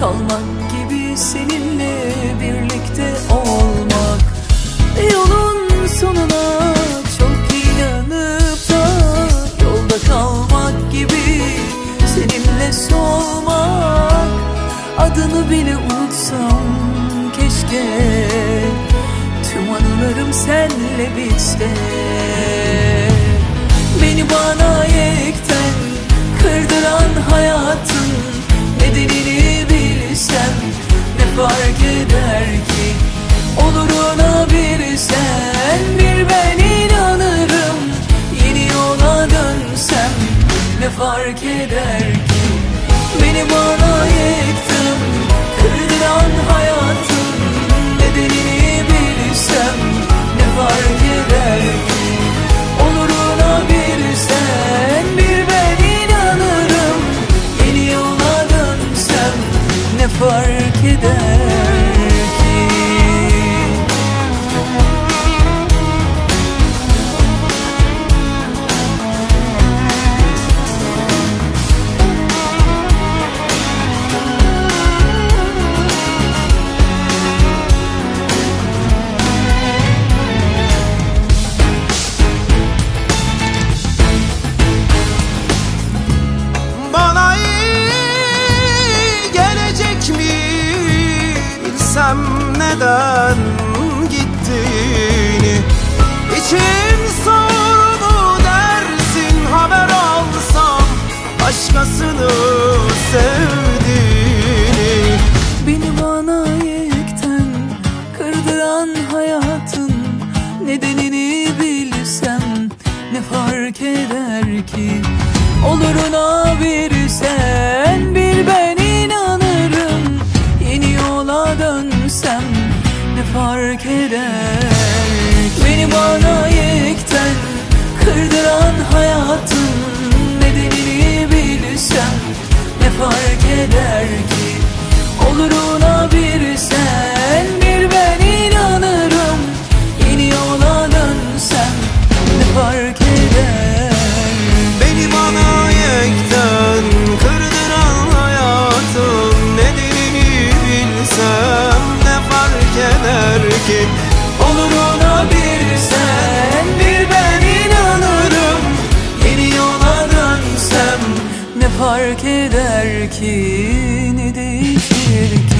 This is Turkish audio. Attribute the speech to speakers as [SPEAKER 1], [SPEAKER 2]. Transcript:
[SPEAKER 1] kalmak gibi seninle birlikte olmak. Yolun sonuna çok inanıp da yolda kalmak gibi seninle solmak Adını bile unutsam keşke Tüm anılarım senle bitse. Beni bana yekten ne fark eder ki? Beni bana yıktın kırdıran hayatın Nedenini bilsem ne fark eder ki? Oluruna bir sen bir ben inanırım. Yeni yola dönsem ne fark eder
[SPEAKER 2] bilsem neden gittiğini. İçim soğur mu dersin haber alsam başkasını sevdiğini.
[SPEAKER 1] Beni bana yekten kırdıran hayatın Nedenini bilsem ne fark eder ki? Oluruna bir fark eder. Beni bana yekten kırdıran hayatın Nedenini bilsem ne fark eder ki? Oluruna bir sen bir ben inanırım. Yeni yola dönsem ne fark eder fark eder ki ne değişir ki